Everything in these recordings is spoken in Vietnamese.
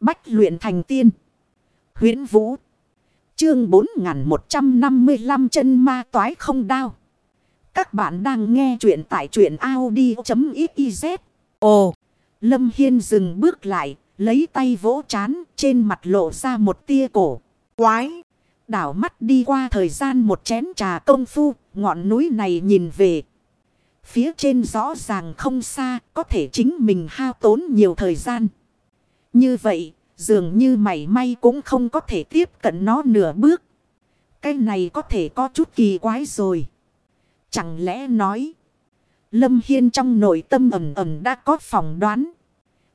Bách luyện thành tiên. huyễn Vũ. Chương 4155 chân ma toái không đao. Các bạn đang nghe truyện tại truyện Audi.xyz. Ồ! Lâm Hiên dừng bước lại, lấy tay vỗ chán, trên mặt lộ ra một tia cổ. Quái! Đảo mắt đi qua thời gian một chén trà công phu, ngọn núi này nhìn về. Phía trên rõ ràng không xa, có thể chính mình hao tốn nhiều thời gian. Như vậy, dường như mảy may cũng không có thể tiếp cận nó nửa bước. Cái này có thể có chút kỳ quái rồi. Chẳng lẽ nói. Lâm Hiên trong nội tâm ẩm ẩm đã có phỏng đoán.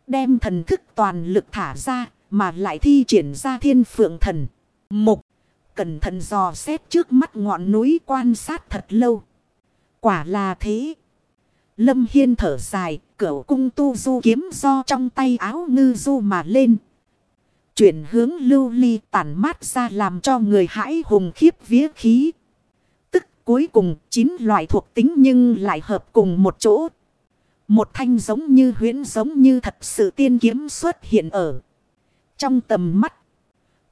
Đem thần thức toàn lực thả ra. Mà lại thi triển ra thiên phượng thần. Mục. Cẩn thận dò xét trước mắt ngọn núi quan sát thật lâu. Quả là thế. Lâm Hiên thở dài. Cửu cung tu du kiếm do trong tay áo ngư du mà lên. Chuyển hướng lưu ly tản mát ra làm cho người hãi hùng khiếp vía khí. tức Cuối cùng chín loại thuộc tính nhưng lại hợp cùng một chỗ. Một thanh giống như huyễn giống như thật sự tiên kiếm xuất hiện ở trong tầm mắt.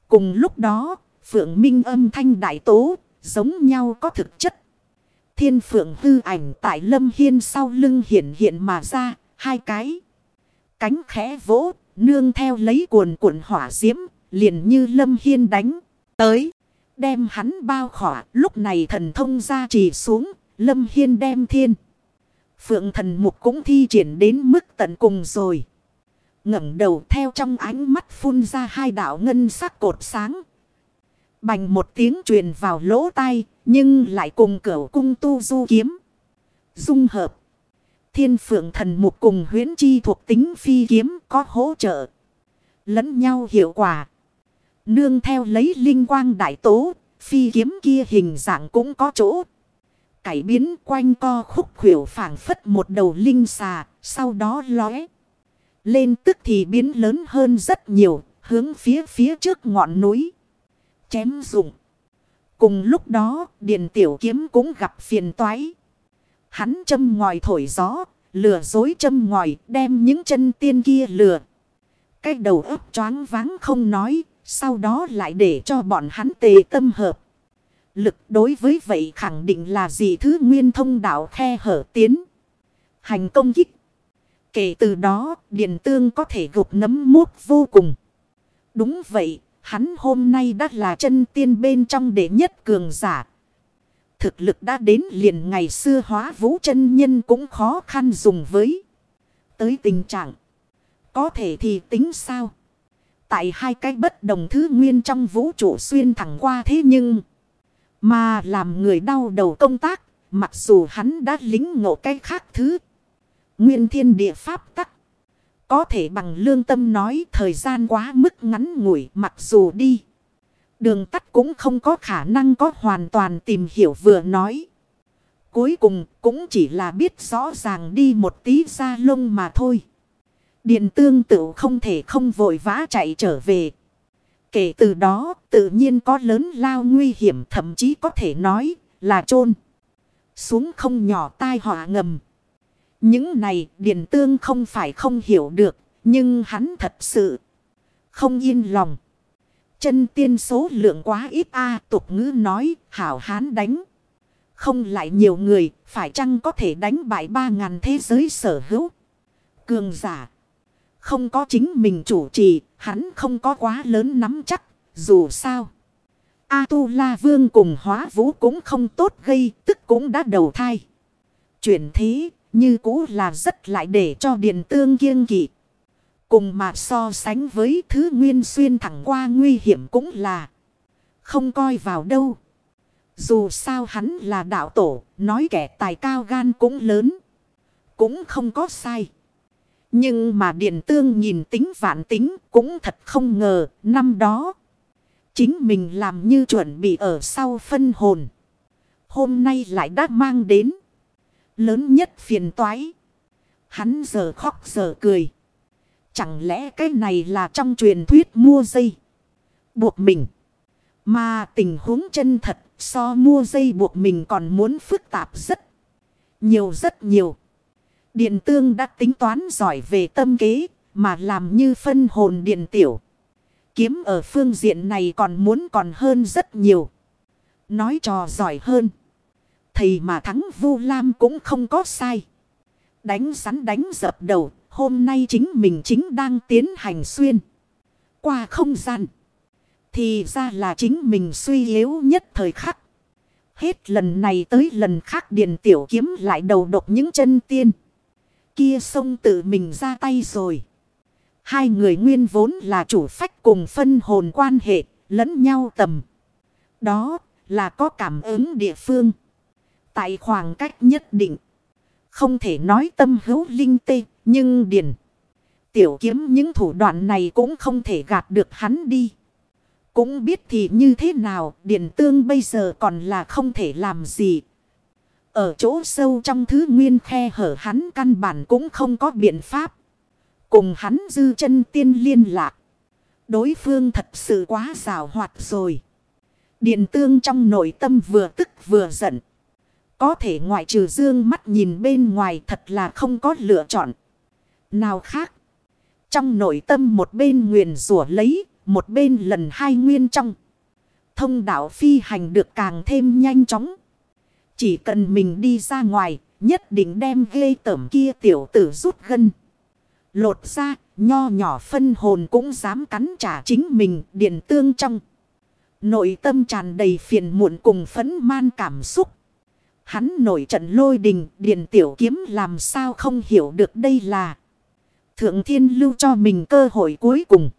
Cùng lúc đó, phượng minh âm thanh đại tố, giống nhau có thực chất. Thiên phượng hư ảnh tại lâm hiên sau lưng hiện hiện mà ra, hai cái. Cánh khẽ vỗ, nương theo lấy cuồn cuộn hỏa diễm, liền như lâm hiên đánh. Tới. Đem hắn bao khỏa lúc này thần thông ra chỉ xuống. Lâm Hiên đem thiên. Phượng thần mục cũng thi triển đến mức tận cùng rồi. ngẩng đầu theo trong ánh mắt phun ra hai đạo ngân sắc cột sáng. Bành một tiếng truyền vào lỗ tai. Nhưng lại cùng cửu cung tu du kiếm. Dung hợp. Thiên phượng thần mục cùng huyến chi thuộc tính phi kiếm có hỗ trợ. Lẫn nhau hiệu quả. Nương theo lấy linh quang đại tố, phi kiếm kia hình dạng cũng có chỗ. Cải biến quanh co khúc khuỷu phảng phất một đầu linh xà, sau đó lóe. Lên tức thì biến lớn hơn rất nhiều, hướng phía phía trước ngọn núi. Chém rụng. Cùng lúc đó, Điền tiểu kiếm cũng gặp phiền toái. Hắn châm ngòi thổi gió, lừa dối châm ngòi, đem những chân tiên kia lừa. Cái đầu ấp choáng váng không nói, sau đó lại để cho bọn hắn tề tâm hợp. Lực đối với vậy khẳng định là gì thứ nguyên thông đạo khe hở tiến. Hành công kích. Kể từ đó, Điền Tương có thể gục nấm mút vô cùng. Đúng vậy, hắn hôm nay đã là chân tiên bên trong đệ nhất cường giả. Thực lực đã đến liền ngày xưa hóa vũ chân nhân cũng khó khăn dùng với. Tới tình trạng. Có thể thì tính sao? Tại hai cái bất đồng thứ nguyên trong vũ trụ xuyên thẳng qua thế nhưng... Mà làm người đau đầu công tác, mặc dù hắn đã lính ngộ cái khác thứ. Nguyên thiên địa pháp tắc. Có thể bằng lương tâm nói thời gian quá mức ngắn ngủi mặc dù đi. Đường tắt cũng không có khả năng có hoàn toàn tìm hiểu vừa nói. Cuối cùng cũng chỉ là biết rõ ràng đi một tí ra lông mà thôi. Điện tương tự không thể không vội vã chạy trở về. Kể từ đó, tự nhiên có lớn lao nguy hiểm, thậm chí có thể nói là chôn Xuống không nhỏ tai họa ngầm. Những này Điền tương không phải không hiểu được. Nhưng hắn thật sự không yên lòng. Chân tiên số lượng quá ít a tục ngữ nói hảo hán đánh. Không lại nhiều người phải chăng có thể đánh bại ba ngàn thế giới sở hữu. Cường giả. Không có chính mình chủ trì, hắn không có quá lớn nắm chắc, dù sao. A-tu-la vương cùng hóa vũ cũng không tốt gây, tức cũng đã đầu thai. Chuyển thế, như cũ là rất lại để cho điện tương kiêng kỵ. Cùng mà so sánh với thứ nguyên xuyên thẳng qua nguy hiểm cũng là không coi vào đâu. Dù sao hắn là đạo tổ, nói kẻ tài cao gan cũng lớn. Cũng không có sai. Nhưng mà Điện Tương nhìn tính vạn tính cũng thật không ngờ năm đó. Chính mình làm như chuẩn bị ở sau phân hồn. Hôm nay lại đã mang đến. Lớn nhất phiền toái. Hắn giờ khóc giờ cười. Chẳng lẽ cái này là trong truyền thuyết mua dây. Buộc mình. Mà tình huống chân thật so mua dây buộc mình còn muốn phức tạp rất nhiều rất nhiều. Điện tương đã tính toán giỏi về tâm kế, mà làm như phân hồn điện tiểu. Kiếm ở phương diện này còn muốn còn hơn rất nhiều. Nói trò giỏi hơn. Thầy mà thắng Vu Lam cũng không có sai. Đánh rắn đánh dập đầu, hôm nay chính mình chính đang tiến hành xuyên. Qua không gian. Thì ra là chính mình suy yếu nhất thời khắc. Hết lần này tới lần khác Điền Tiểu Kiếm lại đầu độc những chân tiên. Kia sông tự mình ra tay rồi. Hai người nguyên vốn là chủ phách cùng phân hồn quan hệ, lẫn nhau tầm. Đó là có cảm ứng địa phương. Tại khoảng cách nhất định. Không thể nói tâm hữu linh tê, nhưng điền. Tiểu kiếm những thủ đoạn này cũng không thể gạt được hắn đi. Cũng biết thì như thế nào, điền tương bây giờ còn là không thể làm gì. Ở chỗ sâu trong thứ nguyên khe hở hắn căn bản cũng không có biện pháp. Cùng hắn dư chân tiên liên lạc. Đối phương thật sự quá rào hoạt rồi. Điện tương trong nội tâm vừa tức vừa giận. Có thể ngoại trừ dương mắt nhìn bên ngoài thật là không có lựa chọn. Nào khác. Trong nội tâm một bên nguyện rủa lấy, một bên lần hai nguyên trong. Thông đạo phi hành được càng thêm nhanh chóng. Chỉ cần mình đi ra ngoài, nhất định đem ghê tẩm kia tiểu tử rút gân. Lột ra, nho nhỏ phân hồn cũng dám cắn trả chính mình điện tương trong. Nội tâm tràn đầy phiền muộn cùng phấn man cảm xúc. Hắn nổi trận lôi đình, điền tiểu kiếm làm sao không hiểu được đây là. Thượng thiên lưu cho mình cơ hội cuối cùng.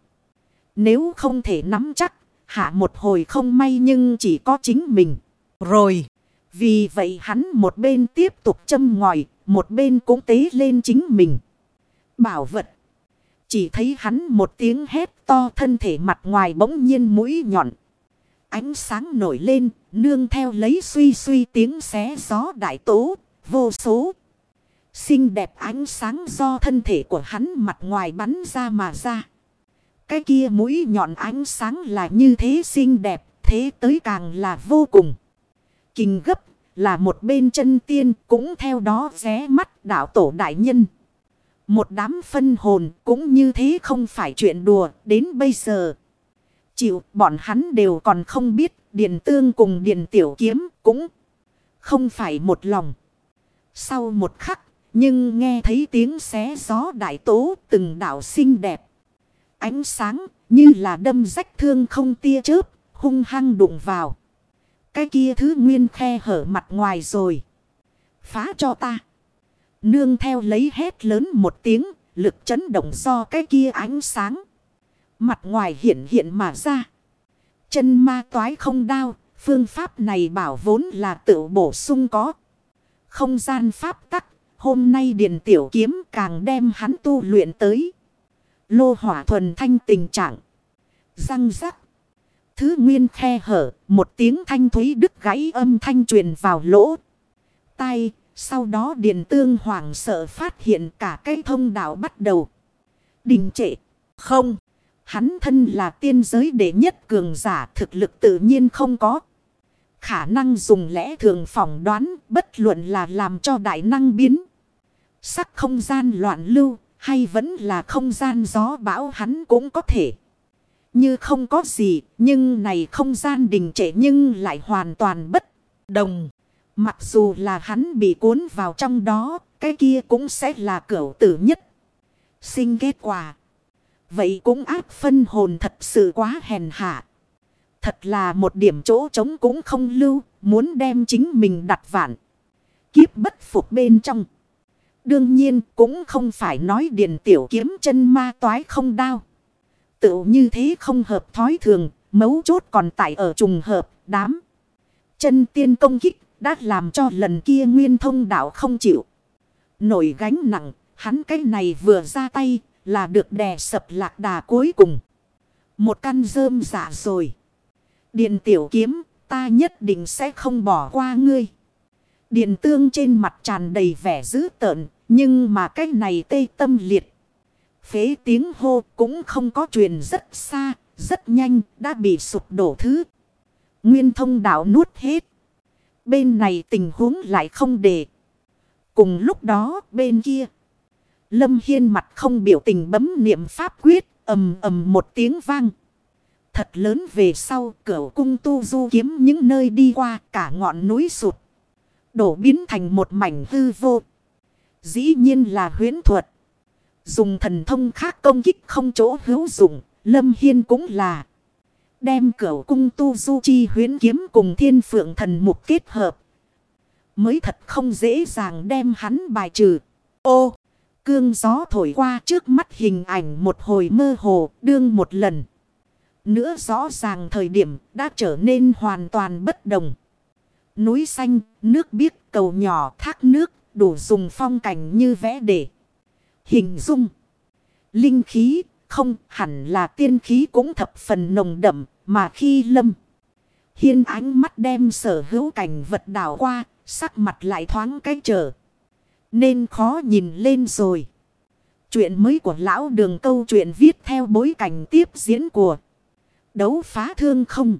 Nếu không thể nắm chắc, hạ một hồi không may nhưng chỉ có chính mình. Rồi, vì vậy hắn một bên tiếp tục châm ngòi, một bên cũng tế lên chính mình. Bảo vật. Chỉ thấy hắn một tiếng hét to thân thể mặt ngoài bỗng nhiên mũi nhọn. Ánh sáng nổi lên, nương theo lấy suy suy tiếng xé gió đại tố, vô số. Xinh đẹp ánh sáng do thân thể của hắn mặt ngoài bắn ra mà ra. Cái kia mũi nhọn ánh sáng là như thế xinh đẹp, thế tới càng là vô cùng. Kinh gấp là một bên chân tiên cũng theo đó ré mắt đạo tổ đại nhân. Một đám phân hồn cũng như thế không phải chuyện đùa đến bây giờ. Chịu bọn hắn đều còn không biết điền tương cùng điền tiểu kiếm cũng không phải một lòng. Sau một khắc nhưng nghe thấy tiếng xé gió đại tố từng đảo xinh đẹp. Ánh sáng như là đâm rách thương không tia chớp hung hăng đụng vào. Cái kia thứ nguyên khe hở mặt ngoài rồi. Phá cho ta. Nương theo lấy hét lớn một tiếng, lực chấn động do cái kia ánh sáng. Mặt ngoài hiện hiện mà ra. Chân ma toái không đao, phương pháp này bảo vốn là tự bổ sung có. Không gian pháp tắc, hôm nay Điền Tiểu Kiếm càng đem hắn tu luyện tới. Lô hỏa thuần thanh tình trạng. Răng rắc. Thứ nguyên khe hở, một tiếng thanh thúy đứt gãy âm thanh truyền vào lỗ. tay sau đó Điền Tương hoảng sợ phát hiện cả cái thông đạo bắt đầu. Đình trệ. Không. Hắn thân là tiên giới đệ nhất cường giả thực lực tự nhiên không có. Khả năng dùng lẽ thường phỏng đoán bất luận là làm cho đại năng biến. Sắc không gian loạn lưu hay vẫn là không gian gió bão hắn cũng có thể. Như không có gì nhưng này không gian đình trệ nhưng lại hoàn toàn bất đồng. Mặc dù là hắn bị cuốn vào trong đó, cái kia cũng sẽ là cửu tử nhất. Sinh kết quả. Vậy cũng ác phân hồn thật sự quá hèn hạ. Thật là một điểm chỗ trống cũng không lưu, muốn đem chính mình đặt vạn. Kiếp bất phục bên trong. Đương nhiên cũng không phải nói điền tiểu kiếm chân ma toái không đau Tự như thế không hợp thói thường, mấu chốt còn tại ở trùng hợp, đám. Chân tiên công kích đã làm cho lần kia nguyên thông đạo không chịu. Nổi gánh nặng, hắn cái này vừa ra tay là được đè sập lạc đà cuối cùng. Một căn rơm giả rồi. Điện tiểu kiếm, ta nhất định sẽ không bỏ qua ngươi. Điện tương trên mặt tràn đầy vẻ dữ tợn, nhưng mà cái này tê tâm liệt. Phế tiếng hô cũng không có truyền rất xa, rất nhanh, đã bị sụp đổ thứ. Nguyên thông đạo nuốt hết. Bên này tình huống lại không để. Cùng lúc đó bên kia. Lâm Hiên mặt không biểu tình bấm niệm pháp quyết, ầm ầm một tiếng vang. Thật lớn về sau cửa cung tu du kiếm những nơi đi qua cả ngọn núi sụt. Đổ biến thành một mảnh hư vô. Dĩ nhiên là huyến thuật. Dùng thần thông khác công kích không chỗ hữu dụng. Lâm Hiên cũng là. Đem cửa cung tu du chi huyến kiếm cùng thiên phượng thần mục kết hợp. Mới thật không dễ dàng đem hắn bài trừ. Ô! Cương gió thổi qua trước mắt hình ảnh một hồi mơ hồ đương một lần. Nữa rõ ràng thời điểm đã trở nên hoàn toàn bất đồng. Núi xanh, nước biếc, cầu nhỏ, thác nước, đủ dùng phong cảnh như vẽ để. Hình dung. Linh khí, không hẳn là tiên khí cũng thập phần nồng đậm, mà khi lâm. Hiên ánh mắt đem sở hữu cảnh vật đảo qua, sắc mặt lại thoáng cái trở. Nên khó nhìn lên rồi. Chuyện mới của lão đường câu chuyện viết theo bối cảnh tiếp diễn của đấu phá thương không.